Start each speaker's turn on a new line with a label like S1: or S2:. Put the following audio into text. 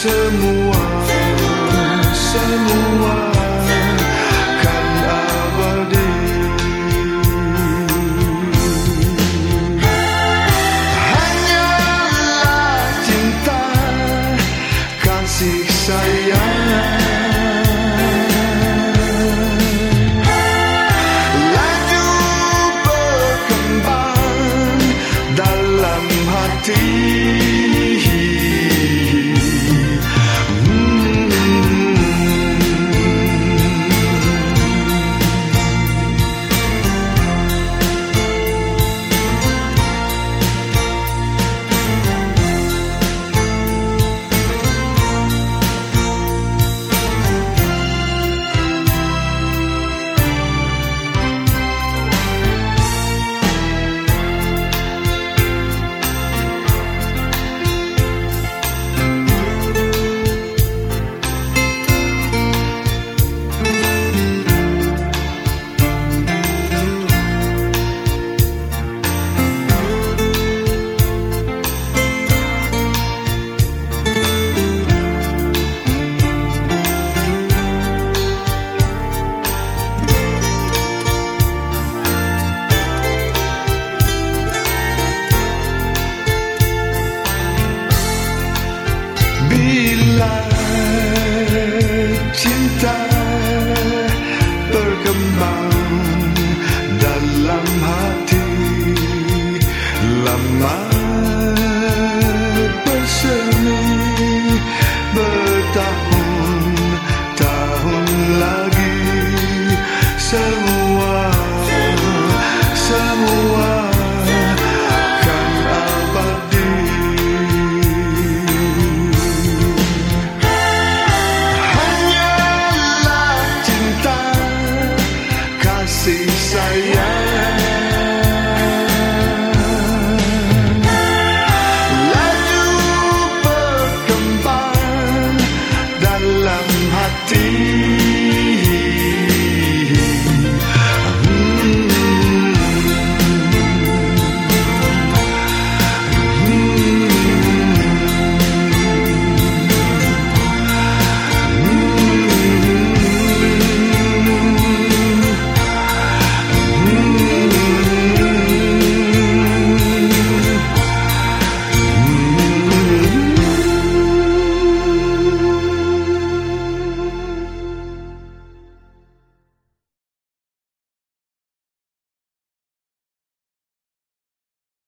S1: semua semua kan abadi. Hanyalah cinta kasih sayang 滴。